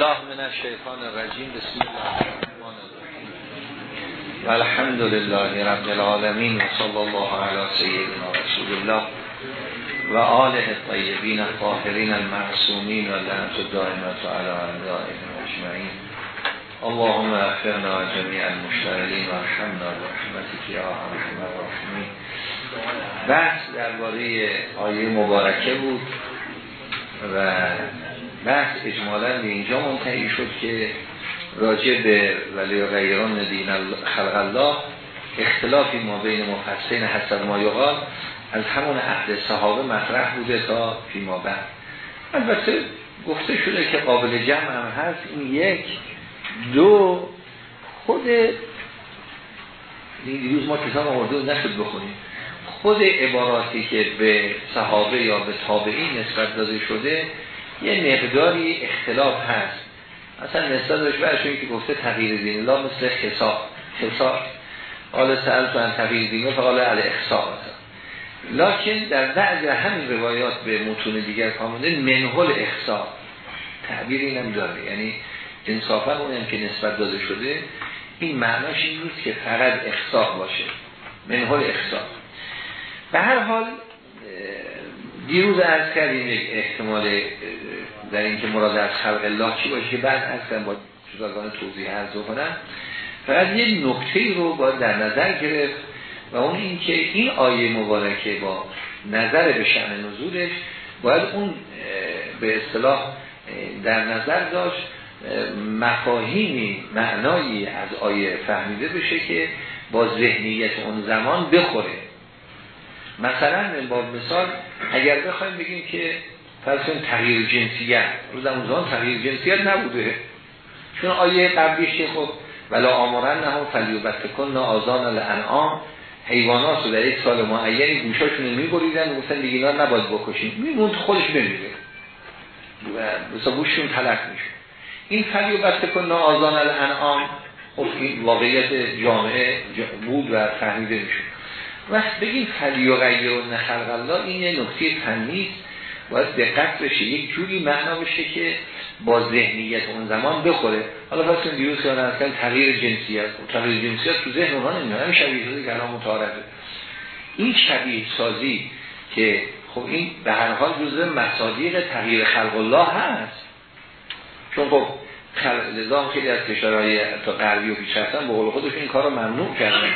بالله من الشیطان الرجیم بسم الله الرحمن الرحیم. الحمد لله رب العالمین و صلی الله علی سیدنا رسول الله و آله الطیبین الطاهرین المعصومین و لعنت الدائمت علی اعدائهم اجمعین. اللهم اغفرنا جمیع المشتغلین و ارحمنا برحمتک یا ارحم الراحمین. بحث درباره آیه مبارکه بود و بحث اجمالا به اینجا منتهی شد که راجع به ولی غیران دین خلق الله اختلافی ما بین مفسرین حسب ما یقال از همون عهد صحابه مطرح بوده تا فیما بعد. البته گفته شده که قابل جمع هم هست. این یک. دو خود دیروز ما کتاب آورده نشد بخونیم. خود عباراتی که به صحابه یا به تابعین نسبت داده شده یه مقداری اختلاف هست. اصلا نسبتش برشون که گفته تغییر دین الله مثل حساب. حساب. قال سأل تو ان تغییر دین فقال علی اخصاب لکن در بعض همین روایات به متون دیگر کامنده منحل اخصاب تعبیر اینم داره. یعنی انصافا اونم که نسبت داده شده این معناش این نیست که فقط اخصاب باشه. منحل اخصاب به هر حال دیروز از کردیم یک احتمال در اینکه مراد از خلق الله چی باشه که بعد از با جداگان توضیح عرض کنم فقط یه نکته رو باید در نظر گرفت و اون اینکه این آیه مبارکه با نظر به شأن نزولش باید اون به اصطلاح در نظر داشت مفاهیمی معنایی از آیه فهمیده بشه که با ذهنیت اون زمان بخوره. مثلا با مثال اگر بخوایم بگیم که فرض تغییر جنسیت روز اون زمان تغییر جنسیت نبوده. چون آیه قبلیش که خب؟ ولا آمارن نه هم فلیوبت کن آزان الانعام حیوانات رو در یک سال معینی گوشاشون رو میبریدن و گفتن دیگه اینا نباید بکشیم. میموند خودش بمیره. مثلا گوششون تلق میشه. این فلیوبت کن آزان الانعام خب این واقعیت جامعه بود و فهمیده میشه. وقت بگیم فلی و غیر و نخلق الله این یه نکته است باید دقت بشه یک جوری معنا بشه که با ذهنیت اون زمان بخوره. حالا پس این دیروز که تغییر جنسیت تغییر جنسیت تو ذهن اونها نمیاد همین شبیه سازی که الان متعارفه این شبیه سازی که خب این به هر حال جزء مصادیق تغییر خلق الله هست. چون خب لذا خیلی از کشورهای تا غربی و پیشرفتن به قول خودشون این کار ممنوع کردن.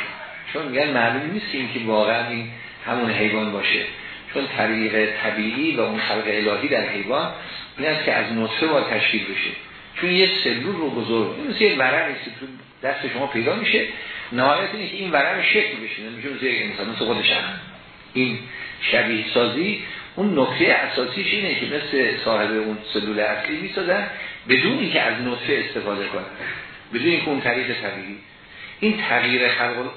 چون میگن معلوم نیست این که واقعا این همون حیوان باشه. چون طریق طبیعی و اون خلق الهی در حیوان این است که از نطفه باید تشکیل بشه. چون یه سلول رو بزرگ مثل یه ورم تو دست شما پیدا میشه. نهایت اینه که این ورم شکل بشه نمیشه مثل یک انسان مثل خودش این شبیه سازی اون نکته اساسیش اینه که مثل صاحب اون سلول اصلی می‌سازن بدون اینکه از نطفه استفاده کنن بدون اینکه اون طریق طبیعی. این تغییر خلق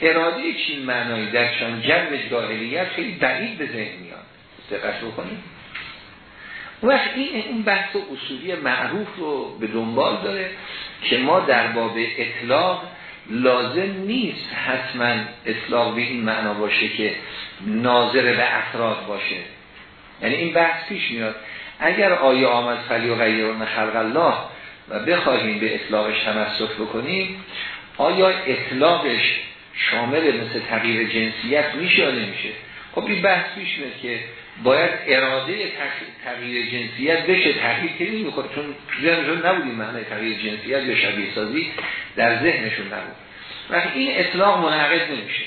اراده چین معنایی در چون جنب جاهلیت خیلی بعید به ذهن میاد. دقت بکنید. اون وقت این اون بحث اصولی معروف رو به دنبال داره که ما در باب اطلاق لازم نیست حتما اطلاق به این معنا باشه که ناظر به افراد باشه. یعنی این بحث پیش میاد. اگر آیه آمد فلی و غیرون خلق الله و بخواهیم به اطلاقش تمسک بکنیم آیا اطلاقش شامل مثل تغییر جنسیت میشه یا نمیشه؟ خب این بحث میاد که باید اراده تغییر جنسیت بشه تغییر که نمی‌خوره چون ذهنشون نبود این معنی تغییر جنسیت یا شبیه سازی در ذهنشون نبود. وقتی این اطلاق منعقد نمیشه.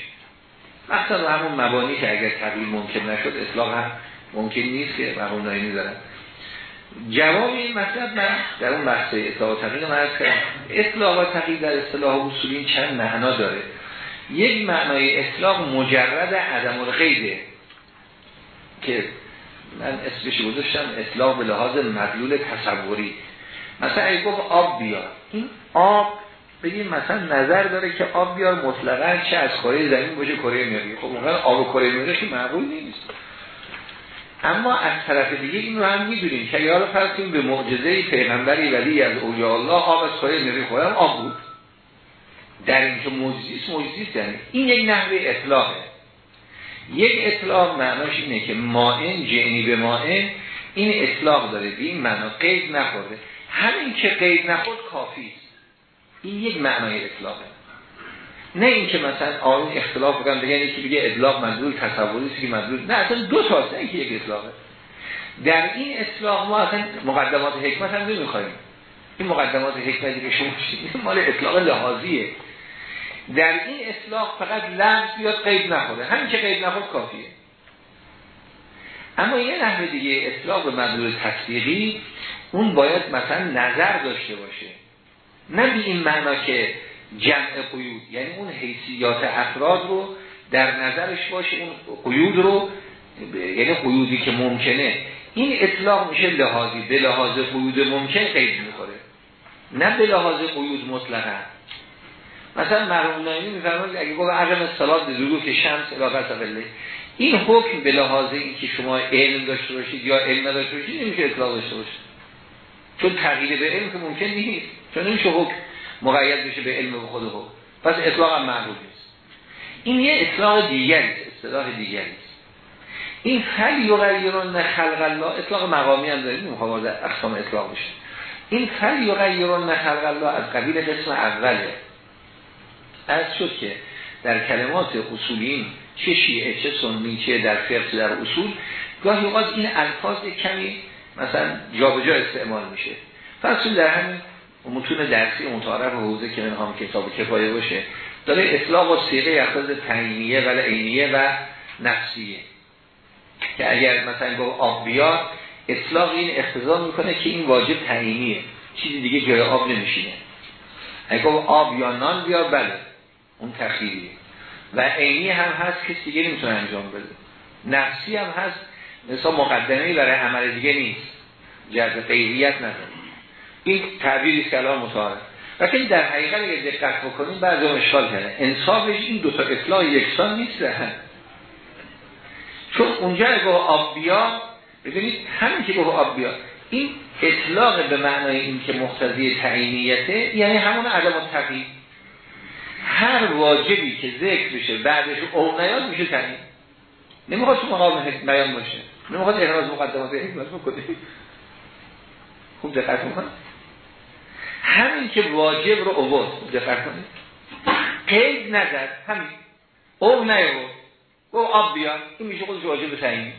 مثلا همون مبانی که اگر تغییر ممکن نشد اطلاق هم ممکن نیست که مرحوم نایمی دارن جواب این مطلب من در اون بحث اطلاق و تغییر من اطلاق تغییر در اصطلاح اصولی چند معنا داره. یک معنای اطلاق مجرد عدم الغیبه که من اسمش گذاشتم اطلاق به لحاظ مدلول تصوری. مثلا اگه گفت آب بیار. این آب بگیم مثلا نظر داره که آب بیار مطلقا چه از کره زمین باشه کره مریخ خب اونقدر آب کره مریخ معقول نیست. اما از طرف دیگه این رو هم می‌دونیم که یاد فرض به معجزه پیغمبری ولی از اولیاء الله آب از کره مریخ خودم آب بود. در اینکه موجزیست موجزیست یعنی. این یک نحوه اطلاقه یک اطلاق معناش اینه که مائن جعنی به مائن این اطلاق داره. به این معنا قید نخورده. همین که قید نخود کافی این یک معنای اطلاقه نه اینکه مثلا آن اختلاف بگم بگن یکی بگه ادلاق مدلول تصوری که مدلول. نه اصلا دو تاست نه اینکه یک اطلاقه در این اطلاق ما اصلا مقدمات حکمت هم نمی‌خوایم این مقدمات حکمتی که شما مال اطلاق لحاظیه. در این اطلاق فقط لفظ بیاد قید نخوره. همین که قید نخود کافیه. اما یه نحوه دیگه اطلاق به مدلول تصدیقی اون باید مثلا نظر داشته باشه. نه به این معنا که جمع قیود یعنی اون حیثیات افراد رو در نظرش باشه اون قیود رو یعنی قیودی که ممکنه. این اطلاق میشه لحاظی. به لحاظ قیود ممکن قید می‌خوره. نه به لحاظ قیود مطلقا. مثلا مرحوم نایمی میفرماید اگه گفت عقم صلات که شمس الاغت قله این حکم به لحاظ اینکه شما علم داشته باشید یا علم نداشته باشید نمیشه اطلاق داشته باشید چون تغییر به علم که ممکن نیست. چون نمیشه حکم مقید بشه به علم به خود حکم پس اطلاق هم معروف نیست. این یه اطلاق دیگری است اصطلاح دیگری است. این فل یغیرون خلق الله اطلاق مقامی هم داریم نمی‌خوام در اقسام اطلاق بشه این فل یغیرون خلق الله از قبیل قسم اوله. از شد که در کلمات اصولین چه شیعه چه سنی چه در فقه در اصول گاهی اوقات این الفاظ کمی مثلا جابجا استعمال میشه. پس در همین متون درسی متعارف حوزه که هم کتاب کفایه باشه داره اطلاق و سیغه اخذ تعیینیه و عینیه و نفسیه. که اگر مثلا با آب بیاد اطلاق این اختزام می‌کنه که این واجب تعیینیه. چیزی دیگه جای آب نمیشینه. اگر آب یا نان بیاد بله. اون تخیریه و عینی هم هست که دیگه نمی‌تونه انجام بده. نفسی هم هست. مثلا مقدمه برای عمل دیگه نیست. جهت غیریت نداره. این تعبیری که الان متعارف لیکن در حقیقت اگه دقت بکنیم بعضی هم اشکال کنه انصافش این دوتا اطلاع یکسان نیست. چون اونجا اگه آب بیا ببینید همین که گفت آب این اطلاق به معنای این که مختزی تعینیته یعنی همون عدم تقییم هر واجبی که ذکر بشه بعدش او نیاد میشه تعیین نمی‌خواد تو مقام بیان باشه. نمی‌خواد احراز مقدمات حکمت بکنه خوب دقت می‌کنه همین که واجب رو اوورد. دقت کنید. قید نزد. همین. او نیورد او آب بیان این میشه خودش واجب تعیین.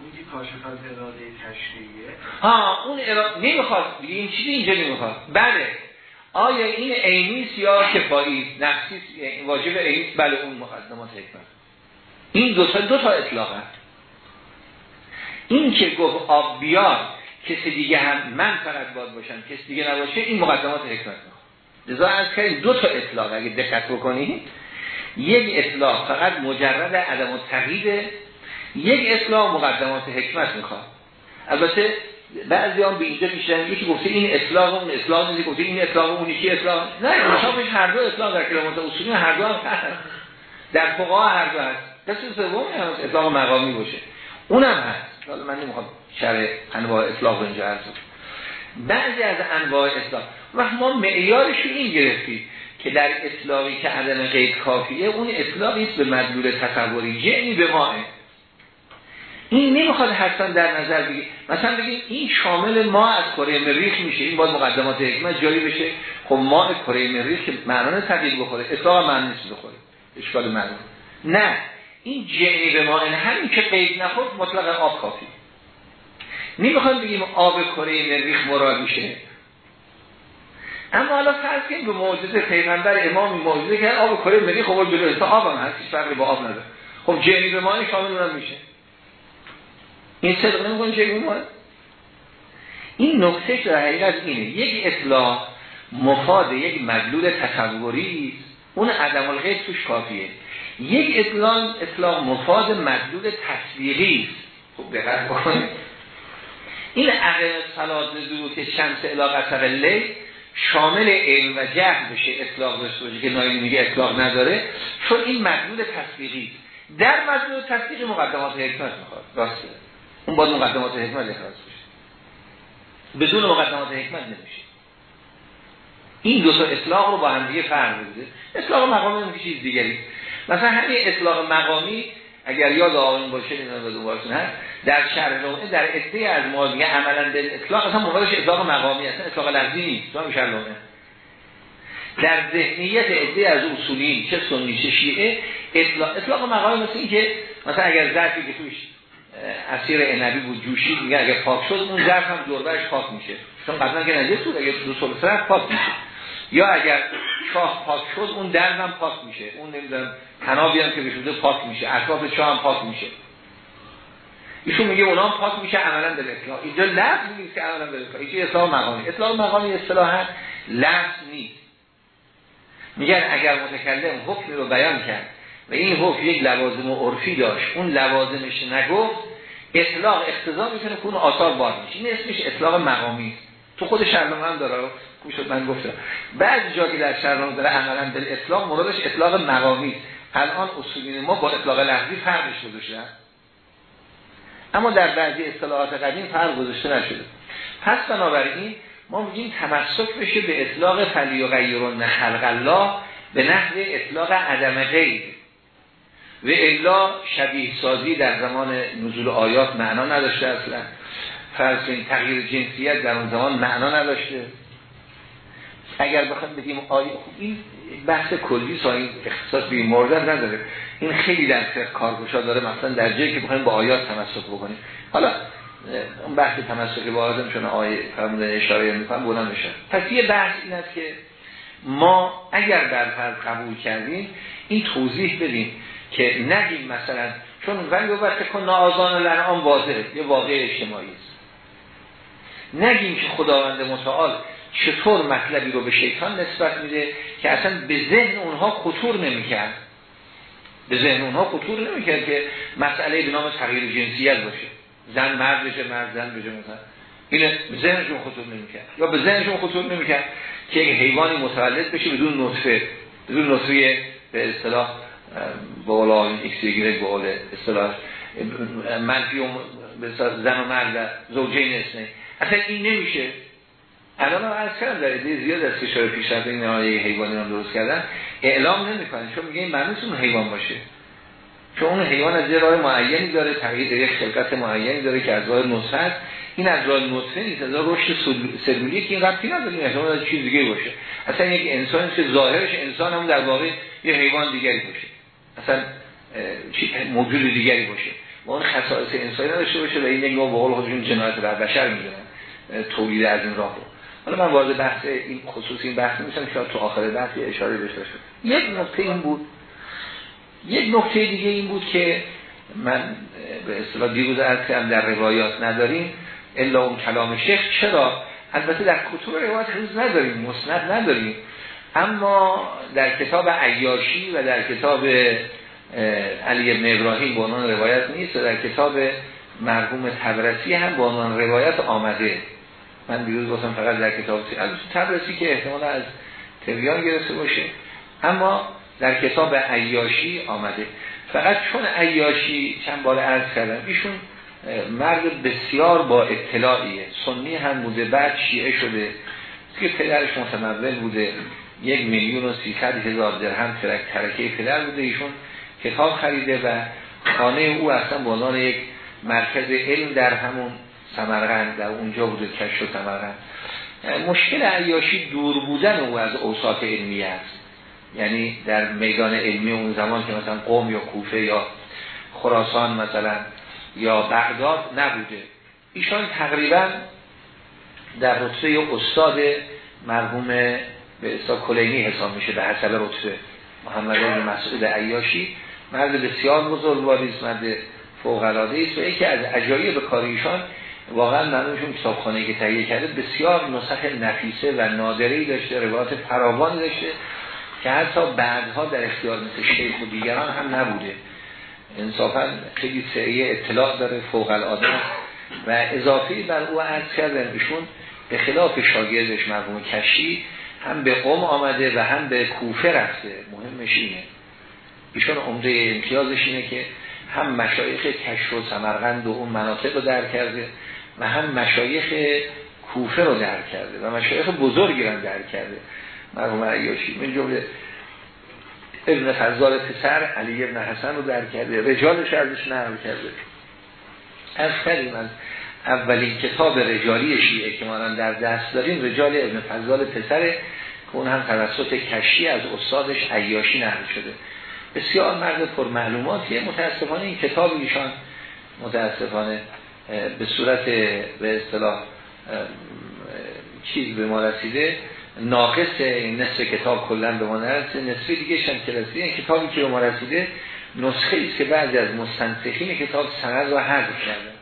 اون که کاشف از اراده تشریعیه. ها اون اراده نمی‌خواد. این چیزی اینجا نمی‌خواد. بله. آیا این عینیست یا کفایی نفسی واجب عینیست بله اون مقدمات حکمت. این دو تا دو تا اطلاق هست. این که گفت آب بیار کسی دیگه هم من فقط باید باشم کسی دیگه نباشه این مقدمات حکمت لذا از که دو تا اطلاق اگه دقت بکنید یک اطلاق فقط مجرد عدم تغییر یک اطلاق مقدمات حکمت می‌خواد. البته بعضی هم به اینجا میشن یکی گفته این اطلاق اون اطلاق نیست گفته این اطلاق اون یکی اطلاق نه انصافش هر دو اطلاق در کلمات اصولی هر دو در فقها هر دو هست. قسم سوم هم اطلاق مقامی باشه. اونم هست. حالا من نمی‌خوام شرح انواع اطلاق اینجا هست بعضی از انواع اطلاق و ما معیارش این گرفتیم که در اطلاقی که عدم قید کافیه اون است به مدلول تصوری یعنی به ماه این نمی‌خواد حتما در نظر بگیر مثلا بگیم این شامل ما از کره مریخ میشه. این باید مقدمات حکمت جایی بشه. خب ما کره مریخ که معنی تغییر بخوره. اطلاق معنی نیست بخوره. اشکال معنی نه. این جنی به ما این همین که قید نخود مطلق آب کافی. نمی‌خواد بگیم آب کره مریخ مراد میشه. اما حالا فرض کنیم به معجزه پیغمبر امام معجزه که آب کره مریخ خب جلو آب هم هست فرقی با آب نداره. خب جنی به ما شامل اونم میشه. این صدق چه ایمان این نکته در حقیقت اینه. یک اطلاع مفاد یک مدلول تصوری اون عدم الغیب توش کافیه. یک اطلاع اطلاع مفاد مدلول تصویری. خوب دقت بکنید. این عقل صلات که شمس علاقه لیل شامل علم و جهل بشه. اطلاق داشته باشه که نایمی میگه اطلاق نداره. چون این مدلول تصویری. در مدلول تصویری مقدمات حکمت می‌خواد. راسته اون باید مقدمات حکمت اخراج بشه بدون مقدمات حکمت نمیشه. این دو تا اطلاق رو با هم دیگه فرق میده اطلاق مقامی هم چیز دیگری. مثلا همین اطلاق مقامی اگر یاد آقایون باشه اینا به هست در شرح لوحه در ادعای از ما میگه عملا به اطلاق اصلا موردش اطلاق مقامی اصلا اطلاق لفظی نیست تو شرح لوحه. در ذهنیت ادعای از اصولی چه سنی چه شیعه اطلاق مقامی مثل این که مثلا اگر ظرفی که توش اسیر انبی بود جوشید میگه اگر پاک شد اون ظرف هم دوربرش پاک میشه. چون قبلا که نجس بود اگر دو سال پاک میشه. یا اگر چاه پاک شد اون درد هم پاک میشه. اون نمی‌دونم تنابی هم که بشوده پاک میشه. اطراف چاه هم پاک میشه. ایشون میگه اونا پاک میشه عملا به اطلاق اینجا لفظ نیست که عملا به اطلاق اینجا اطلاق مقامی. اطلاق مقامی اصطلاحا لفظ نیست. میگن اگر متکلم حکمی رو بیان کرد و این حکم یک لوازم عرفی داشت. اون لوازمش نگفت اطلاق اقتضا می‌کنه که اون آثار بار میشه. این اسمش اطلاق مقامی. تو خود شرنامه هم داره شد من گفتم. بعض جا که در شرنامه داره عملا به اطلاق مرادش اطلاق مقامی. الان اصولین ما با اطلاق لحظی فرقش گذاشتن اما در بعضی اصطلاحات قدیم فرق گذاشته نشده. پس بنابراین ما میگیم تمسک بشه به اطلاق فلی و غیرون خلق الله به نحو اطلاق عدم غیر و الا شبیه سازی در زمان نزول آیات معنا نداشته اصلا. فرض تغییر جنسیت در اون زمان معنا نداشته. اگر بخوام بگیم آیه این بحث کلی سایی اختصاص به این مورد نداره. این خیلی در فقه کارگوشا داره مثلا در جایی که بخوایم با آیات تمسک بکنیم. حالا اون بحث تمسک با آیات چون آیه فرمودن اشاره می‌کنم بلند میشه. پس یه بحث این است که ما اگر در فرض قبول کردیم این توضیح بدیم. که نگیم مثلا چون ولی وقت کن آزان لنعام واضحه یه واقع اجتماعی است. نگیم که خداوند متعال چطور مطلبی رو به شیطان نسبت میده که اصلا به ذهن اونها خطور نمی‌کرد. به ذهن اونها خطور نمی‌کرد که مسئله به نام تغییر جنسیت باشه. زن مرد بشه مرد زن بشه مثلا. این به ذهنشون خطور نمی‌کرد. یا به ذهنشون خطور نمی‌کرد که یک حیوانی متولد بشه بدون نطفه بدون نطفه به اصطلاح بالا ایکس گیرک به قول اصطلاح منفی به زن و مرد زوجین اسنه اصلا این نمیشه. الان هم از کردم در زیاد از کشور پیشرفته این آیه حیوانی رو درست کردن اعلام نمی‌کنه چون میگه این معنیش اون حیوان باشه. چون اون حیوان از یه راه معینی داره تغییر یک خلقت معینی داره که از راه نصفت این از راه نطفه نیست از راه رشد که این ربطی نداره این احتمال از چیز دیگه باشه. اصلا یک انسان که ظاهرش انسان هم در واقع یه حیوان دیگری باشه. اصلا موجود دیگری باشه. و اون خصائص انسانی نداشته باشه و این نگاه به قول خودشون جنایت بر بشر می‌دونن تولید از این راه رو. حالا من وارد بحث این خصوصی این بحث میشم شاید تو آخر بحث اشاره شد یک نکته این بود. یک نکته دیگه این بود که من به اصطلاح دیروز از کردم در روایات نداریم. الا اون کلام شیخ. چرا؟ البته در کتب روایات هنوز نداریم مسند نداریم. اما در کتاب عیاشی و در کتاب علی ابن ابراهیم به عنوان روایت نیست و در کتاب مرحوم تبرسی هم به عنوان روایت آمده. من دیروز گفتم فقط در کتاب تبرسی که احتمال از تبیان گرفته باشه. اما در کتاب عیاشی آمده. فقط چون عیاشی چند بار عرض کردم ایشون مرد بسیار با اطلاعیه. سنی هم بوده بعد شیعه شده. که پدرش متمول بوده. یک میلیون و سیصد هزار درهم ترک ترکه پدر بوده ایشون کتاب خریده و خانه او اصلا به یک مرکز علم در همون سمرغند در اونجا بوده کش و سمرغند مشکل عیاشی دور بودن او از اوساط علمی است. یعنی در میدان علمی اون زمان که مثلا قوم یا کوفه یا خراسان مثلا یا بغداد نبوده. ایشان تقریبا در رتبه استاد مرحوم به اصطلاح کلینی حساب میشه به حسب رتبه محمد بن مسعود عیاشی مرد بسیار بزرگواری است مرد فوق العاده است و یکی از عجایب کار ایشان واقعا منوشون کتابخانه که تهیه کرده بسیار نسخ نفیسه و نادری داشته روایات فراوانی داشته که حتی بعدها در اختیار مثل شیخ و دیگران هم نبوده. انصافا خیلی سریع اطلاع داره فوق العاده و اضافی بر او عرض کردن ایشون به خلاف شاگردش مرحوم کشی هم به قوم آمده و هم به کوفه رفته. مهمش اینه. ایشون عمده امتیازش اینه که هم مشایخ کشف و سمرغند و اون مناطق رو در کرده و هم مشایخ کوفه رو در کرده و مشایخ بزرگی رو در کرده. مرحوم عیاشی من جمله ابن فضال پسر علی ابن حسن رو در کرده رجالش ازش نقل کرده. از کردیم از اولین کتاب رجالی شیعه که ما در دست داریم رجال ابن فضال پسره که اون هم توسط کشی از استادش عیاشی نقل شده. بسیار مرد پر معلوماتیه متاسفانه این کتاب ایشان متاسفانه به صورت به اصطلاح چیز به ما رسیده ناقص نصف کتاب کلا به ما نرسیده نصف دیگه شم که رسیده. این کتابی که به ما رسیده نسخه است که بعضی از مستنسخین کتاب سند و حذف کرده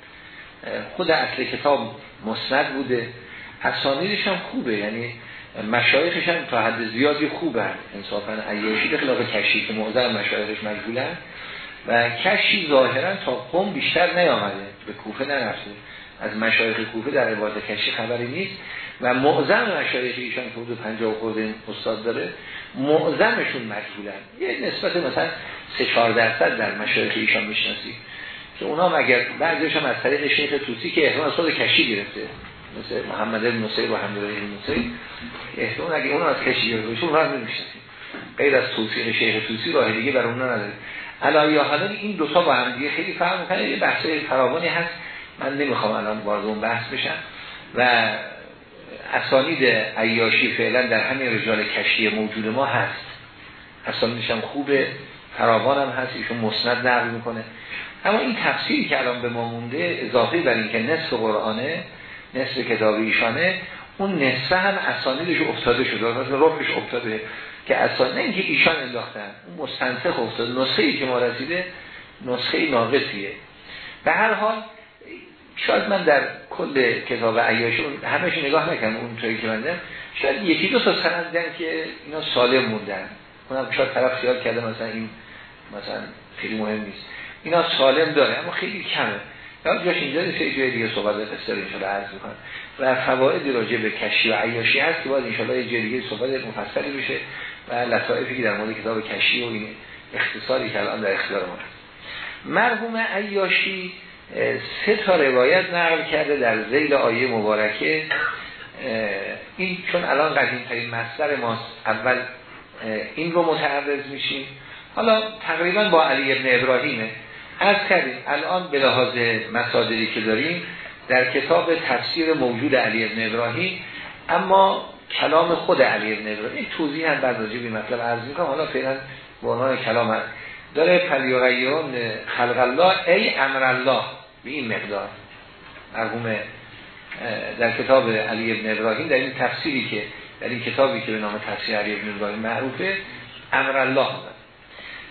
خود اصل کتاب مسند بوده. اسانیدش هم خوبه. یعنی مشایخش هم تا حد زیادی خوبه. انصافا عیاشی به خلاف کشی که معظم مشایخش مجبولن و کشی ظاهرا تا قوم بیشتر نیامده. به کوفه نرفته. از مشایخ کوفه در عبادت کشی خبری نیست. و معظم مشایخ ایشان که حدود 50 خورده استاد داره معظمشون مجبولن یه نسبت مثلا 3 4 درصد در مشایخ ایشان می‌شناسی که اونا هم اگر بعضیش هم از طریق شیخ توسی که احتمال استاد کشی گرفته. مثل محمد بن نصیر و حمد بن نصیر احتمال اگه اونو از کشی گرفته اون رو نمی‌شناسیم. غیر از توصیق شیخ توسی راه دیگه بر اونها نداره. علایه حالا این دو تا با هم دیگه خیلی فرق می‌کنه. یه بحث فراوانی هست. من نمی‌خوام الان وارد اون بحث بشم. و اسانید عیاشی فعلا در همین رجال کشی موجود ما هست. اسانیدش هم خوبه فراوان هم هست. ایشون مسند نقل می‌کنه. اما این تفسیری که الان به ما مونده اضافه بر این که نصف قرآنه نصف کتاب ایشانه اون نصف هم اسانیدش افتاده شده. مثلا رفش افتاده که اصلا نه اینکه ایشان انداختن اون مستنسخ افتاده. نسخه ای که ما رسیده نسخه ناقصیه. به هر حال شاید من در کل کتاب عیاشی همش نگاه نکنم اون که من شاید یکی دو تا سند دیدم که اینا سالم موندن. اونم شاید طرف خیال کرده مثلا این مثلا خیلی مهم نیست. اینا سالم داره اما خیلی کمه. یا جاش اینجا نیست جای دیگه صحبت قصر انشاءالله عرض می‌کنم. و فوائدی راجع به کشی و عیاشی هست که باید انشاءالله یه جای دیگه صحبت مفصلی بشه و لطائفی که در مورد کتاب کشی و این اختصاری که الان در اختیار ما هست. مرحوم عیاشی سه تا روایت نقل کرده در زیل آیه مبارکه. این چون الان قدیم ترین مصدر ماست اول این رو متعرض میشیم. حالا تقریبا با علی ابن ابراهیمه. از کردیم الان به لحاظ مصادری که داریم در کتاب تفسیر موجود علی ابن ابراهیم اما کلام خود علی ابن ابراهیم این توضیح هم بعد راجع مطلب عرض می‌کنم. حالا فعلا به عنوان کلام هست. داره پلیغیون خلق الله ای امر الله به این مقدار. مرحوم در کتاب علی ابن ابراهیم در این تفسیری که در این کتابی که به نام تفسیر علی ابن ابراهیم معروفه امر الله.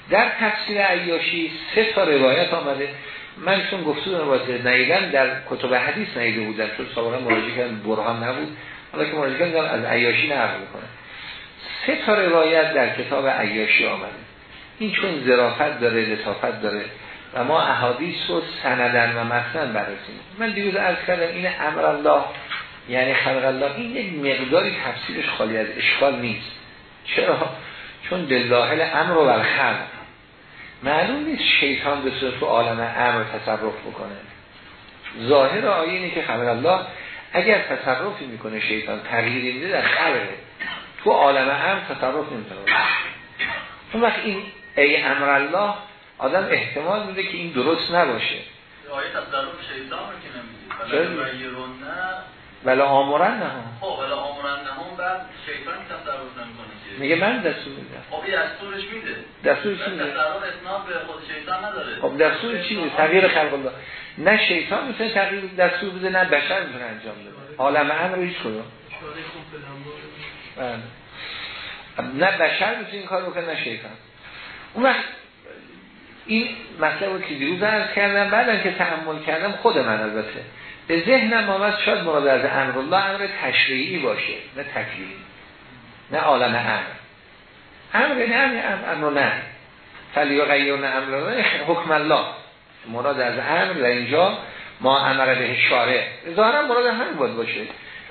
در تفسیر عیاشی سه تا روایت آمده. من چون گفتون روایت نیدن در کتب حدیث نیده بودن چون سابقا مراجعه کردن برهان نبود. حالا که مراجعه کردن از عیاشی نقل کنه سه تا روایت در کتاب عیاشی آمده. این چون ظرافت داره لطافت داره و ما احادیث رو سندن و متن برسیم من دیروز عرض کردم این امر الله یعنی خلق الله این یک مقداری تفسیرش خالی از اشکال نیست. چرا؟ چون دلاهل امر و الخلق. معلوم نیست شیطان به صورت عالم امر تصرف بکنه. ظاهر آیه اینه که خبر الله اگر تصرفی می‌کنه شیطان تغییری میده در خبره. تو عالم امر تصرف نمی‌تونه اون وقت این ای امر الله آدم احتمال میده که این درست نباشه. آیه تصرف شیطان رو که نمیده ولی آمورن نه. هم خب ولی آمورن نه هم بعد شیطان تصرف میگه من دستور میدم. خب دستورش میده. دستور چی میده. خب دستور چی میده تغییر خلق الله. نه شیطان می‌تونه تغییر دستور بده نه بشر می‌تونه انجام بده. عالم امر هیچ کدوم. بله. نه بشر می‌تونه این کار بکنه نه شیطان. اون وقت این مطلب که دیروز عرض کردم بعدن که تحمل کردم خود من البته. به ذهنم آمد شاید مراد از امر الله امر تشریعی باشه نه تکلیفی نه عالم امر امر نه امر امر نه. فلی غیر امر الله حکم الله. مراد از امر در اینجا ما امر به شارع. ظاهرا مراد همین بود باشه.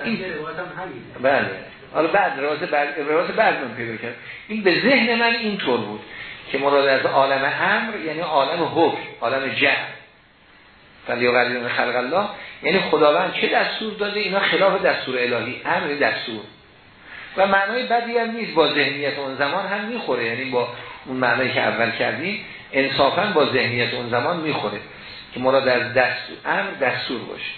این بله حالا بعد روایت بعد روایت بعد من پیدا کرد این به ذهن من اینطور بود که مراد از عالم امر یعنی عالم حکم عالم جهل. فلیقدرون خلق الله. یعنی خداوند چه دستور داده؟ اینا خلاف دستور الهی. امر دستور. و معنای بدی هم نیست با ذهنیت اون زمان هم می‌خوره. یعنی با اون معنایی که اول کردیم انصافا با ذهنیت اون زمان می‌خوره که مراد از دستور امر دستور باشه.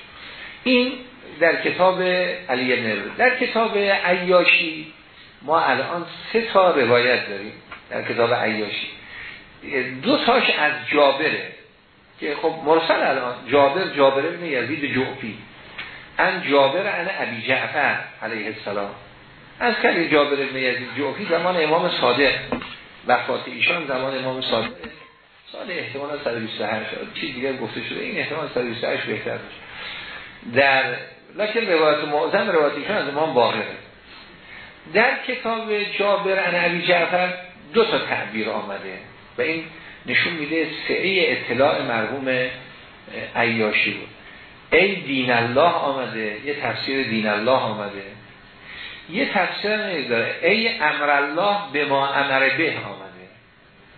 این در کتاب علی ابن در کتاب عیاشی ما الان سه تا روایت داریم در کتاب عیاشی. دو تاش از جابره که خب مرسل الان. جابر جابر ابن یزید جعفی. ان جابر ان ابی جعفر علیه السلام. از کلی جابر ابن یزید جعفی زمان امام صادق وفات ایشان زمان امام صادق. سال احتمال 128 چیز دیگه گفته شده. این احتمال 128 بهتر در لکن روایت معظم روایت ایشان از امام باقره در کتاب جابر ان ابی جعفر دو تا تعبیر آمده و این نشون میده سعی اطلاع مرحوم عیاشی بود. ای دین الله آمده. یه تفسیر دین الله آمده. یه تفسیر داره. ای امر الله به ما امر به آمده.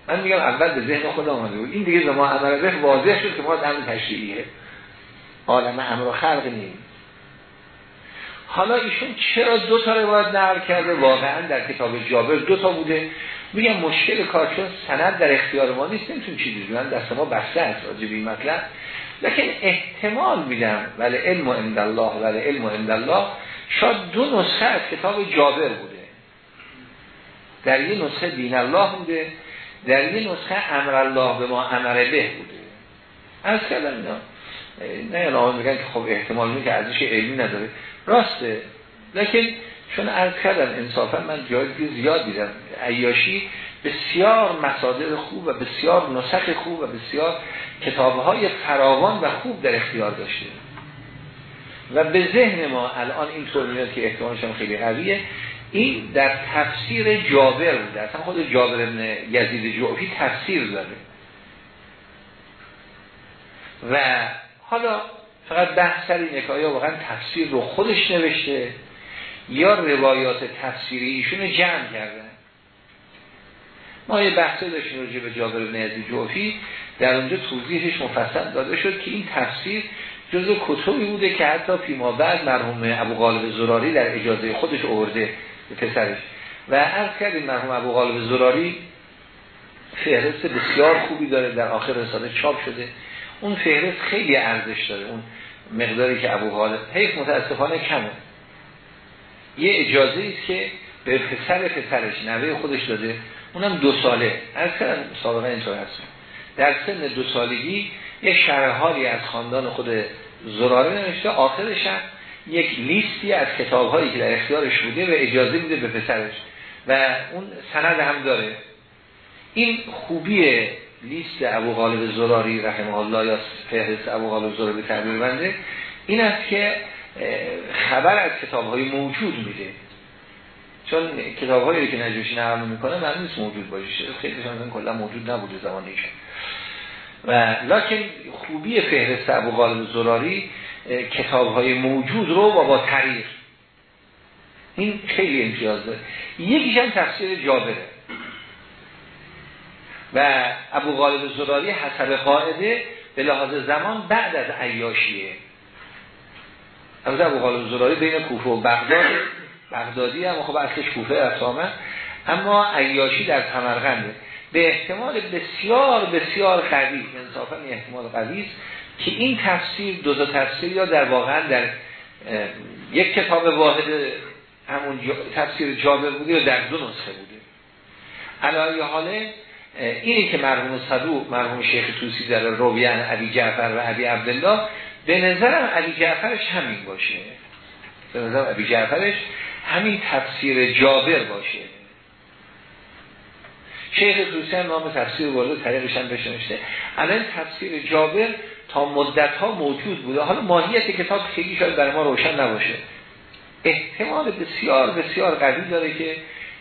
من میگم اول به ذهن خود آمده. بود این دیگه به ما امر به واضح شد که ما امر تشریعیه. عالم امر و خلق نیم. حالا ایشون چرا دو تا روایت نقل کرده؟ واقعا در کتاب جابر دو تا بوده. میگم مشکل کار چون سند در اختیار ما نیست نمیتون چی بیدونن دست ما بسته است راجب این مطلب. لکن احتمال میدم ولی علم عند الله ولی علم عند الله شاید دو نسخه از کتاب جابر بوده. در یه نسخه دین الله بوده در یه نسخه امر الله به ما امر به بوده. از کلم اینا نه یعنی میگن که خب احتمال میگه که ازش علمی نداره. راسته. لکن چون از کردم انصافا من جایی زیاد دیدم عیاشی بسیار مصادر خوب و بسیار نسخ خوب و بسیار کتابهای فراوان و خوب در اختیار داشته. و به ذهن ما الان اینطور میاد که احتمالش هم خیلی قویه این در تفسیر جابر بوده. اصلا خود جابر ابن یزید جعفی تفسیر داره و حالا فقط بحث سر اینه که آیا واقعا تفسیر رو خودش نوشته یا روایات تفسیری ایشون جمع کردن ما یه بحثه داشتیم راجع به جابر بن یزید جوفی در اونجا توضیحش مفصل داده شد که این تفسیر جزء کتبی بوده که حتی پیما بعد مرحوم ابو غالب زراری در اجازه خودش آورده به پسرش. و عرض کردیم مرحوم ابو غالب زراری فهرست بسیار خوبی داره در آخر رساله چاپ شده. اون فهرست خیلی ارزش داره اون مقداری که ابو غالب حیف متاسفانه کمه. یه اجازه است که به پسر پسرش نوه خودش داده. اونم دو ساله. از کردم سابقه اینطور هست. در سن دو سالگی یه شرحالی از خاندان خود زراره نوشته آخرش هم یک لیستی از کتاب هایی که در اختیارش بوده و اجازه میده به پسرش. و اون سند هم داره. این خوبی لیست ابو غالب زراری رحمه الله یا فهرست ابو غالب زراری تعبیر بنده این است که خبر از کتاب های موجود میده. چون کتاب هایی که نجوشی نقل می‌کنه من نیست موجود باشه. خیلی مثلا کلا موجود نبوده زمان ایشون و لکن خوبی فهرست ابو غالب زراری کتاب های موجود رو و با تاریخ این خیلی امتیاز داره. یکیش هم تفسیر جابره. و ابو غالب زراری حسب قاعده به لحاظ زمان بعد از عیاشیه. از ابو غالب زراری بین کوفه و بغداد بغدادی هم خب اصلش کوفه اسامه اما عیاشی در تمرغنده به احتمال بسیار بسیار قوی انصافا احتمال قوی که این تفسیر دو تا تفسیر یا در واقعا در یک کتاب واحد همون تفسیر جابر بوده یا در دو نسخه بوده. علایه حاله اینی که مرحوم صدوق مرحوم شیخ توسی در رویان علی جعفر و علی عبدالله به نظرم علی جعفرش همین باشه. به نظرم علی جعفرش همین تفسیر جابر باشه. شیخ توسی هم نام تفسیر وارد طریقش هم بشنشته الان تفسیر جابر تا مدت ها موجود بوده. حالا ماهیت کتاب خیلی شاید برای ما روشن نباشه. احتمال بسیار بسیار قوی داره که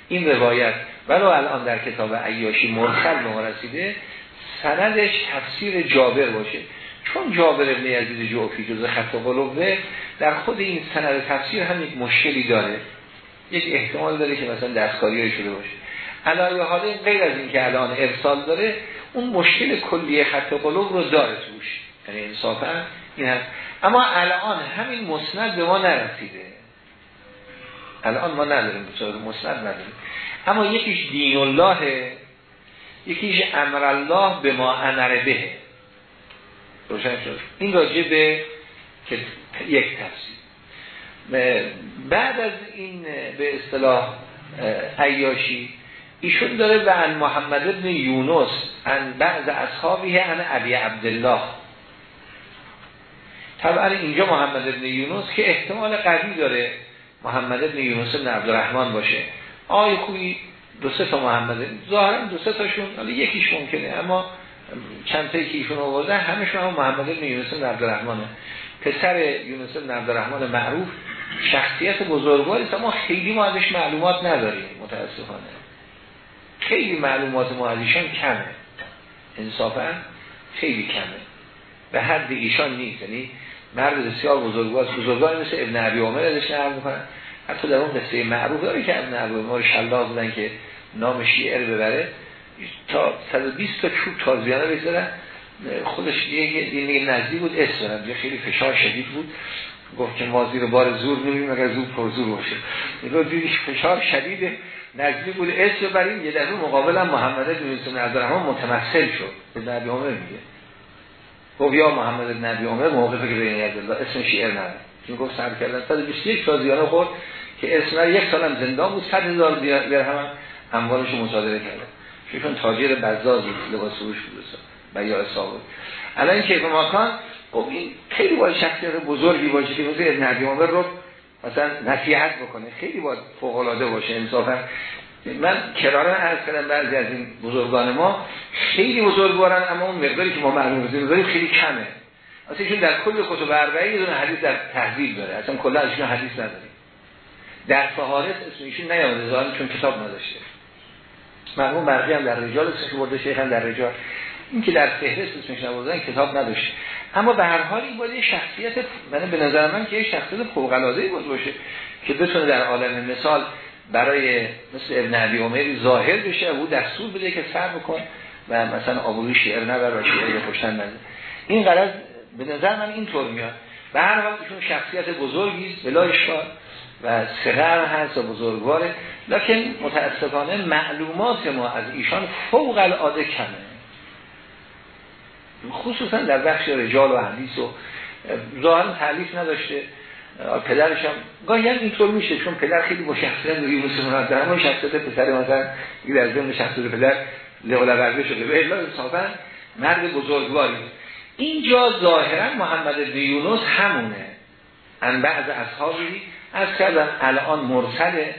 این روایت ولو الان در کتاب عیاشی مرسل به رسیده سندش تفسیر جابر باشه. چون جابر ابن یزید جوفی جز خط قلوبه در خود این سند تفسیر هم یک مشکلی داره. یک احتمال داره که مثلا دستکاری شده باشه. علایه حال غیر از این که الان ارسال داره اون مشکل کلی خط قلوب رو داره توش. یعنی انصافا این هست. اما الان همین مسند به ما نرسیده. الان ما نداریم به مسند نداریم. اما یکیش دین الله یکیش امر الله به ما امر به. روشن شد. این راجع به که یک تفسیر. بعد از این به اصطلاح عیاشی ایشون داره و ان محمد ابن یونس ان بعض اصحابی ان علی عبدالله. طبعا اینجا محمد ابن یونس که احتمال قوی داره محمد ابن یونس ابن عبدالرحمن باشه. آی خوی دو سه تا محمد ظاهرا دو سه تاشون حالا یکیش ممکنه اما چند تایی که ایشون آورده همشون هم محمد ابن یونس ابن عبدالرحمنه. پسر یونس ابن عبدالرحمن معروف شخصیت بزرگواری است اما خیلی ما ازش معلومات نداریم متاسفانه. خیلی معلومات ما از ایشان کمه انصافا خیلی کمه به حد ایشان نیست یعنی مرد بسیار بزرگوار بزرگوار مثل ابن عبی عمر ازش نقل می‌کنن حتی در اون قصه معروف داره که ابن عبی عمر شلاق بودن که نام شیعه ببره تا 120 تا چوب تازیانه بگذارن خودش یه نزدی بود اسم یه خیلی فشار شدید بود گفت که ما زیر بار زور نمیم اگر زور پرزور باشه رو دیدیش فشار شدید نزدی بود اسم بریم یه دفعه مقابل محمد بن یوسف عبدالرحمن متمثل شد. به نبی عمر میگه. گفت یا محمد بن نبی عمر موقفه که بین الله اسم شیعر نداره. چون گفت سر کردن. 121 تازیانه خورد که اسم یک سالم زندان بود 100 هزار درهم اموالش مصادره کرده. چون تاجر بزازی لباس فروش بود و یا حساب الان کیف ماکان؟ خب این خیلی باید شخصیت بزرگی باشه که مثل ابن عبی عمر رو مثلا نصیحت بکنه. خیلی باید فوق العاده باشه انصافا. من کرارا عرض کردم بعضی از این بزرگان ما خیلی بزرگوارن اما اون مقداری که ما معلوم داریم خیلی کمه. اصلا ایشون در کل کتب اربعه یه دونه حدیث در تحویل داره. اصلا کلا ازشون حدیث نداریم در فهارس اسم ایشون نیامده چون کتاب نداشته. مرحوم برقی هم در رجال سخی برده شیخ هم در رجال. این که در فهرست اسمش نبودن کتاب نداشت اما به هر حال این باید شخصیت من به نظر من که یه شخصیت فوق العاده بود باشه که بتونه در عالم مثال برای مثل ابن عبی عمری ظاهر بشه او دستور بده که سر بکن و مثلا آبوی شعر نبر و شعر خوشتن نده این غرض به نظر من اینطور میاد. به هر حال ایشون شخصیت بزرگی است بلا و سقر هست و بزرگواره. لکن متاسفانه معلومات ما از ایشان فوق العاده کمه. خصوصا در بخش رجال و حدیث و ظاهر تعلیف نداشته. پدرش هم گاهی هم اینطور میشه چون پدر خیلی با شخصیت روی مسلمان در همون شخصیت پسر مثلا یک در ضمن شخصیت پدر لغل ورده شده. به الا مرد بزرگواری. اینجا ظاهرا محمد بن همونه. ان بعض اصحابی از کردن الان مرسله.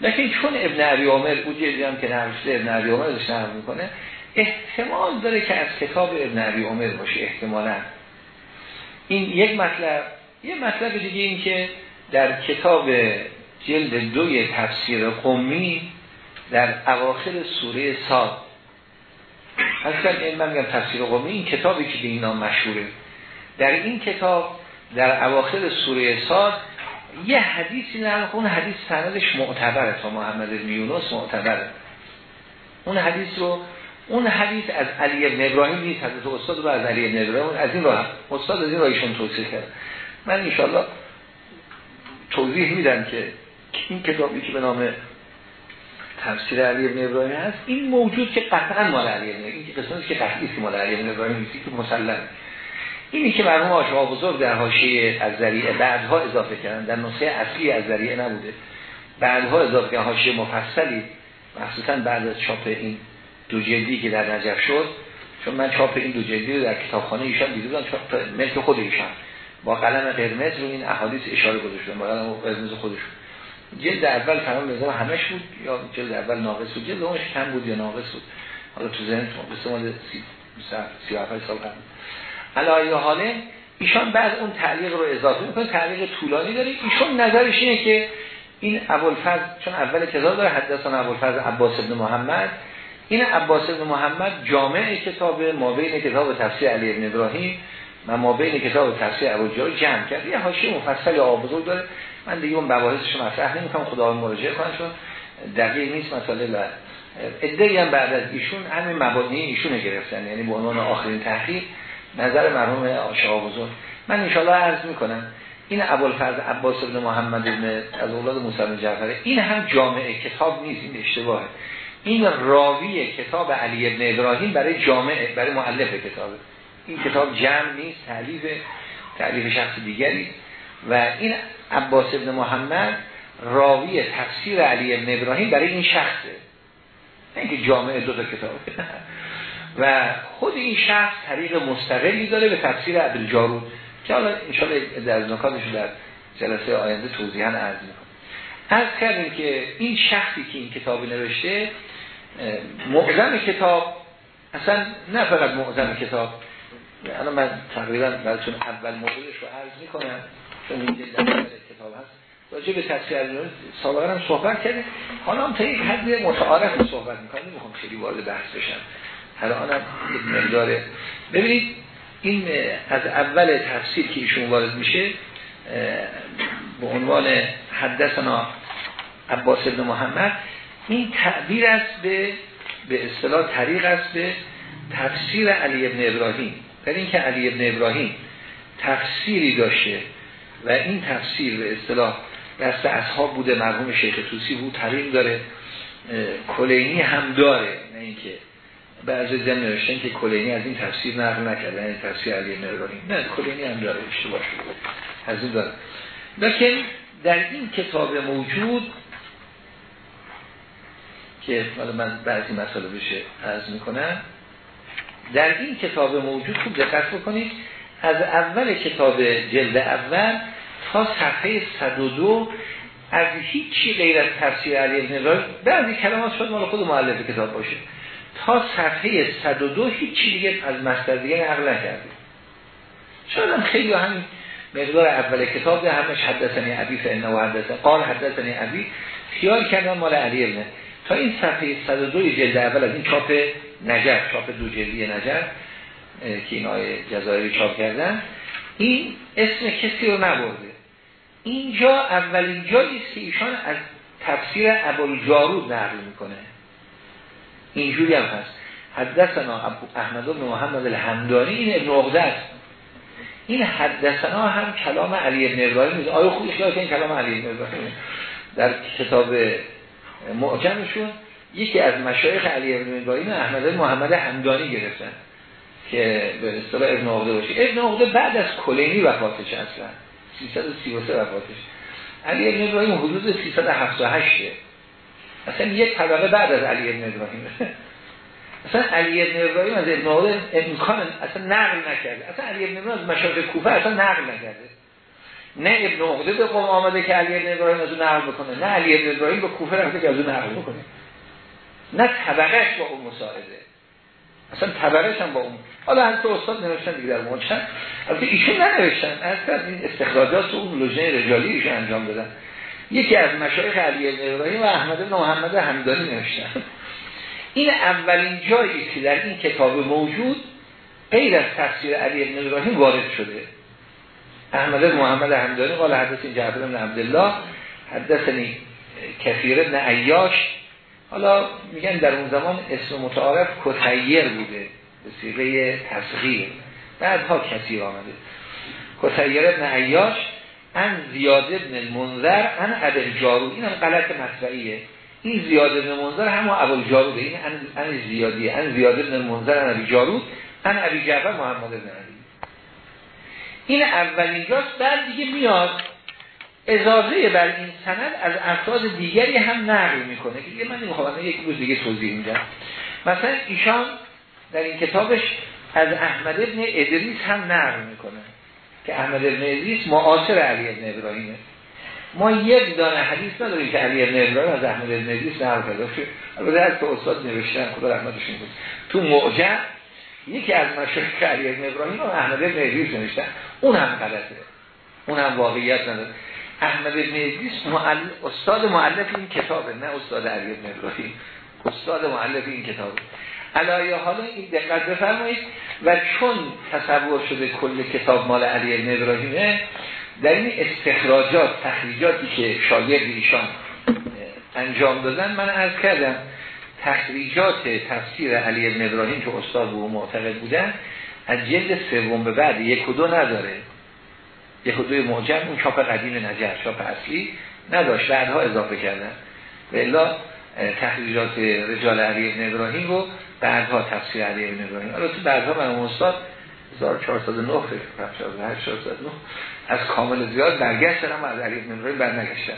لیکن چون ابن عبی عمر بود که نرشته ابن عبی عمر ازش می‌کنه احتمال داره که از کتاب ابن عبی عمر باشه احتمالا. این یک مطلب یه مطلب دیگه این که در کتاب جلد دوی تفسیر قمی در اواخر سوره ساد اصلا این من میگم تفسیر قمی این کتابی که به اینا مشهوره. در این کتاب در اواخر سوره ساد یه حدیثی نه اون حدیث سندش معتبره تا محمد میونس معتبره. اون حدیث رو اون حدیث از علی ابن ابراهیم نیست حضرت استاد رو از علی ابن ابراهیم از این راه استاد از این راهشون توصیح کرد. من انشالله توضیح میدم که این کتابی که به نام تفسیر علی ابن ابراهیم هست این موجود که قطعا مال علی ابن این قسمتی که قطعی که مال علی ابن ابراهیم نیست که مسلم اینی که مرحوم آشما بزرگ در حاشیه از ذریعه بعدها اضافه کردن در نسخه اصلی از ذریعه نبوده. بعدها اضافه کردن حاشیه مفصلی مخصوصا بعد از چاپ این دو جلدی که در نجف شد چون من چاپ این دو جلدی رو در کتابخانه ایشان دیده بودم چاپ ملک خود ایشان. با قلم قرمز رو این احادیث اشاره گذاشتن با قلم قرمز خودشون. جلد اول تمام نظام همش بود یا جلد اول ناقص بود جلد اونش کم بود یا ناقص بود؟ حالا تو ذهن تو به مال 37 سال قبل. علایه حاله ایشان بعد اون تعلیق رو اضافه می‌کنه تعلیق طولانی داره. ایشون نظرش اینه که این ابوالفضل چون اول کتاب داره حدثنا ابوالفضل عباس بن محمد این عباس بن محمد جامع کتاب ما بین کتاب تفسیر علی ابن ابراهیم و ما بین کتاب تفسیر ابوالجار جمع کرد. یه حاشیه مفصل آبزرگ داره. من دیگه اون مباحثش مطرح نمی‌کنم خدا مراجعه کنم چون دقیق نیست مسئله و ادعی هم بعد از ایشون همین مبانی ایشون گرفتن یعنی به عنوان آخرین تحقیق نظر مرحوم آشا بزرگ من ان عرض می‌کنم این ابوالفضل عباس بن محمد بن از اولاد موسی جعفر این هم جامع کتاب نیست این اشتباهه. این راوی کتاب علی ابن ابراهیم برای جامعه برای معلف کتابه این کتاب جمع نیست تعلیف تعلیف شخص دیگری. و این عباس ابن محمد راوی تفسیر علی ابن ابراهیم برای این شخصه. نه که جامعه دو تا کتاب. و خود این شخص طریق مستقلی داره به تفسیر عبدالجارود. که حالا انشاءالله در نکاتش در جلسه آینده توضیحا عرض می‌کنم. از کردیم که این شخصی که این کتابی نوشته معظم کتاب اصلا نه فقط معظم کتاب. الان من تقریبا براتون اول موضوعش رو عرض می‌کنم چون این کتاب هست. راجع به تفسیر سابقا هم صحبت کردیم. حالا هم تا یک حد متعارف صحبت می‌کنم نمی‌خوام خیلی وارد بحث بشم. الان هم مقدار. ببینید این از اول تفسیر که ایشون وارد میشه به عنوان حدثنا عباس ابن محمد این تعبیر است به به اصطلاح طریق است به تفسیر علی ابن ابراهیم. در اینکه علی ابن ابراهیم تفسیری داشته و این تفسیر به اصطلاح دست اصحاب بوده مرحوم شیخ توسی بود طریق داره. کلینی هم داره نه اینکه بعضی زن نوشتن که کلینی از این تفسیر نقل نکرده این تفسیر علی ابن ابراهیم. نه کلینی هم داره اشتباه شده. از این داره. لیکن در این کتاب موجود که من بعضی مسئله بشه عرض می‌کنم. در این کتاب موجود خوب دقت بکنید. از اول کتاب جلد اول تا صفحه 102 از هیچی غیر از تفسیر علی ابن ابراهیم بعضی کلمات شد مال خود مؤلف کتاب باشه. تا صفحه 102 هیچی دیگه از مصدر دیگه نقل نکرده. شاید هم خیلی همین مقدار اول کتاب ده همش حدثنی عبی فانه و حدثنی قال حدثنی عبی خیال کردن مال علی ابن تا این صفحه 102 جلد اول از این چاپ نجف چاپ دو جلدی نجف که این آیه جزایری چاپ کردن این اسم کسی رو نبرده. اینجا اولین جایی که ایشان از تفسیر ابوالجارود نقل می‌کنه. اینجوری هم هست. حدثنا احمد بن محمد الحمدانی این ابن است. این حدثنا هم کلام علی ابن ابراهیم آیا خوبی خیال این کلام علی ابن در کتاب معجمشون یکی از مشایخ علی ابن ابراهیم احمد محمد حمدانی گرفتن که به اصطلاح ابن عقده باشه. ابن عقده بعد از کلینی وفاتش اصلا. 333 وفاتش. علی ابن ابراهیم حدود 378 اصلا یک طبقه بعد از علی ابن ابراهیم. اصلا علی ابن ابراهیم از ابن عقده امکان اصلا نقل نکرده. اصلا علی ابن ابراهیم از مشایخ کوفه اصلا نقل نکرده. نه ابن عقده به قوم آمده که علی ابن ابراهیم از اون نقل بکنه نه علی ابن ابراهیم به کوفه رفته که از اون نقل بکنه. نه طبقهش با اون مساعده. اصلا طبقهش هم با اون. حالا تو استاد نوشتن دیگه در موجه البته ایشون ننوشتن. از این استخراجات اون لجنه رجالی ایشون انجام دادن. یکی از مشایخ علی بن ابراهیم و احمد بن محمد همدانی نوشتن. این اولین جایی که در این کتاب موجود غیر از تفسیر علی بن ابراهیم وارد شده. احمد محمد همدانی قال حدث جعفر بن عبدالله حدثنی کثیر بن عیاش. حالا میگن در اون زمان اسم متعارف کتیر بوده به سیغه تصغیر بعدها کثیر آمده. کتیر ابن عیاش ان زیاد ابن المنذر ان عبل جارو این هم غلط مطبعیه این زیاد ابن منذر همه عبل جارو این ان زیادیه. ان زیاد ابن المنذر ان عبی جارو ان عبی جعفر محمد ابن این اولین جاست بعد دیگه میاد. اضافه بر این سند از افراد دیگری هم نقل می‌کنه. که من نمی‌خوام یک روز دیگه توضیح میدم. مثلا ایشان در این کتابش از احمد ابن ادریس هم نقل می‌کنه. که احمد ابن ادریس معاصر علی ابن ابراهیمه. ما یک دانه حدیث نداریم که علی ابن ابراهیم از احمد ابن ادریس نقل کرده البته از که استاد نوشتن خدا رحمتشون بود تو معجم یکی از مشایخ علی ابن ابراهیم و احمد ابن ادریس نوشتن. اون هم غلطه. اون هم واقعیت نداره. احمد ابن ادریس استاد معلف این کتابه نه استاد علی ابن ابراهیم استاد معلف این کتابه. علایه حالا این دقت بفرمایید. و چون تصور شده کل کتاب مال علی ابن ابراهیمه در این استخراجات تخریجاتی که شاگرد ایشان انجام دادن من از کردم تخریجات تفسیر علی ابن ابراهیم که استاد و معتقد بودن از جلد سوم به بعد یک و دو نداره. یک و دوی معجم اون چاپ قدیم نجر چاپ اصلی نداشت بعدها اضافه کردن. و الا تحریجات رجال علی ابن ابراهیم رو بعدها تفسیر علی ابن ابراهیم البته بعدها من استاد 1409 فکر از کامل زیاد برگشت و از علی ابن بر برنگشتن.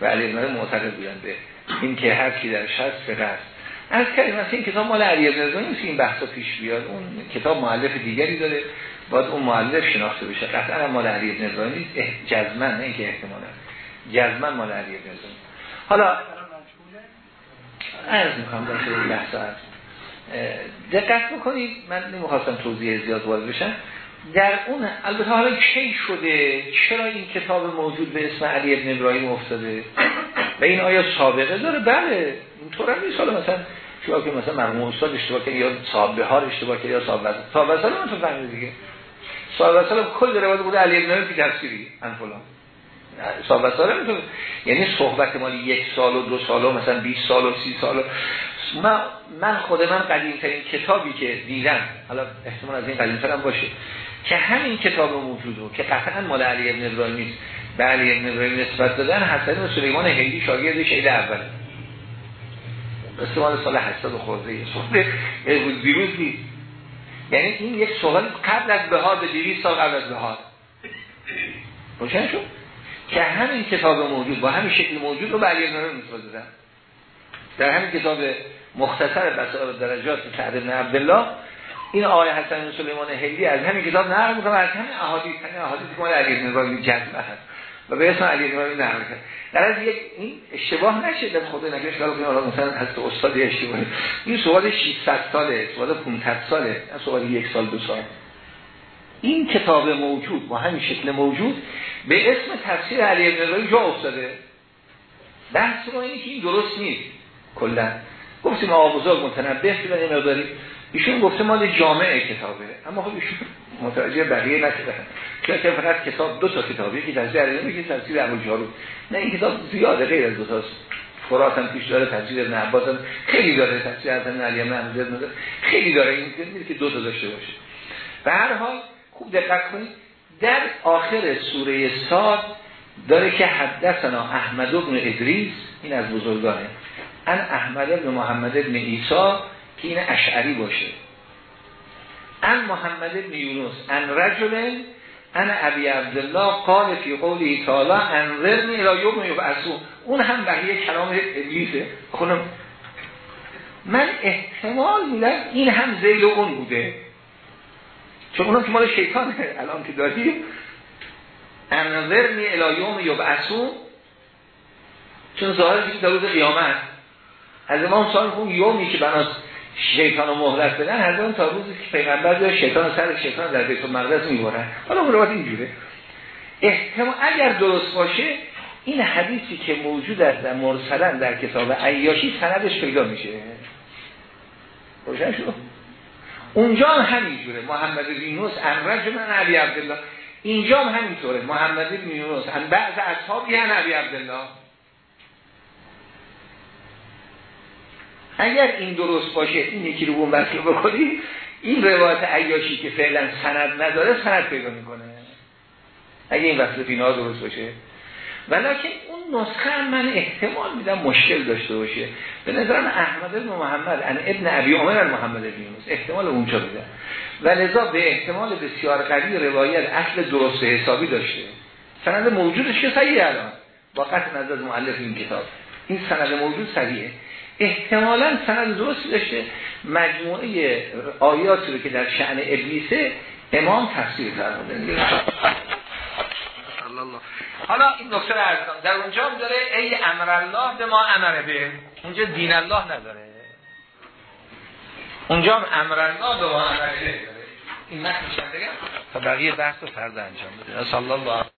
و علی ابن معتقد بودن به این که هر کی در شست فقه است از کردیم مثلا این کتاب مال علی ابن رضایی نیست این بحثا پیش بیاد. اون کتاب مؤلف دیگری داره. باید اون مؤلف شناخته بشه. قطعا مال علی ابن رضایی نیست. جزمن نه اینکه احتمالا. جزمن مال علی ابن رضایی حالا عرض می‌خوام در بحثا دقت بکنید. من نمی‌خواستم توضیح زیاد وارد بشم. در اون البته حالا کی شده؟ چرا این کتاب موجود به اسم علی ابن ابراهیم افتاده؟ و این آیا سابقه داره؟ بله اینطور هم نیست. مثلا شما که مثلا مرحوم استاد اشتباه کرد یا صاحب بهار اشتباه کرد یا صاحب وزن صاحب من تو فهمید دیگه. صاحب وزن کل روایت بوده علی ابن ابراهیم تفسیری ان فلان. صاحب وزن یعنی صحبت مالی یک سال و دو سال و مثلا 20 سال و 30 سال و من, من خود من قدیم ترین کتابی که دیدم حالا احتمال از این قدیم ترم باشه. که همین کتاب موجوده که قطعا مال علی ابن ابراهیم نیست. به علی ابن ابراهیم نسبت دادن حسن و سلیمان هندی شاگرد شهید اول. استعمال سال 80 خورده صحبه دیروز نیست. یعنی این یک سوال قبل از بهار به 200 سال قبل از بهار. روشن شد؟ که همین کتاب موجود با همین شکل موجود رو به علی ابن ابراهیم نسبت دادن. در همین کتاب مختصر بسائر درجات سعد بن عبدالله این آقای حسن سلیمان هندی از همین کتاب نقل می‌کنه از همین احادیث همین احادیث که علی بن ابراهیم جزمه هست و به اسم علی بن ابراهیم نقل کرد در از یک این اشتباه نشه در خود نگرش کار کنیم مثلا هست استاد اشتباه این سوال 600 ساله سوال 500 ساله نه سوال یک سال دو سال. این کتاب موجود با همین شکل موجود به اسم تفسیر علی بن ابراهیم جا افتاده. بحث ما اینه که این درست نیست. کلا. گفتیم آقا بزرگ متنبه شدن یه مقداری ایشون گفته مال جامعه کتابه. اما خب ایشون متوجه بقیه نکردن که فقط کتاب دو تا کتابه که تفسیر علی میگه تفسیر ابو جارو نه این کتاب زیاده غیر از دو تاست. فرات هم پیش داره تفسیر ابن عباس هم خیلی داره تفسیر حسن علی محمد خیلی داره این که دو تا داشته باشه. به هر حال خوب دقت کنید در آخر سوره ساد داره که حدثنا احمد بن ادریس این از بزرگانه ان احمد بن محمد بن ایسا که این اشعری باشه. ان محمد بن یونس ان رجل ان ابی عبدالله قال فی قوله تعالی انظرنی الى یوم یبعثون اون هم بقیه کلام ابلیسه. خونم من احتمال میدم این هم زیل اون بوده. چون اونم که مال شیطانه. الان که داریم انظرنی الى یوم یبعثون چون ظاهر در روز قیامت. از امام سال اون یومی که بناس شیطان رو مهلت بدن هر اون تا روزی که پیغمبر یا شیطان سر شیطان در بیت المقدس می‌برن حالا روایت اینجوره. احتمال اگر درست باشه این حدیثی که موجود است در مرسلا در کتاب عیاشی سندش پیدا میشه. روشن اونجا هم همینجوره. محمد بن یونس ان رجل علی عبدالله. اینجا هم همینطوره. محمد بن یونس ان بعض اصحابی هم علی عبدالله. اگر این درست باشه این یکی رو وصل بکنی این روایت عیاشی که فعلا سند نداره سند پیدا می‌کنه. اگه این وصل فینا درست باشه. ولیکن اون نسخه من احتمال میدم مشکل داشته باشه. به نظرم احمد بن محمد ان ابن ابی عمر محمد بن یونس احتمال اونجا بده و لذا به احتمال بسیار قوی روایت اصل درست حسابی داشته. سند موجودش که صحیح الان. با قطع نظر مؤلف این کتاب. این سند موجود صحیحه. احتمالا سند درستی داشته مجموعه آیاتی رو که در شعن ابلیسه امام تفسیر فرموده. حالا این نکته رو در اونجا هم داره ای امر الله به ما امره به. اونجا دین الله نداره. اونجا هم امر الله به ما امره به. این متن تا بقیه بحث رو فردا انجام بده صلی الله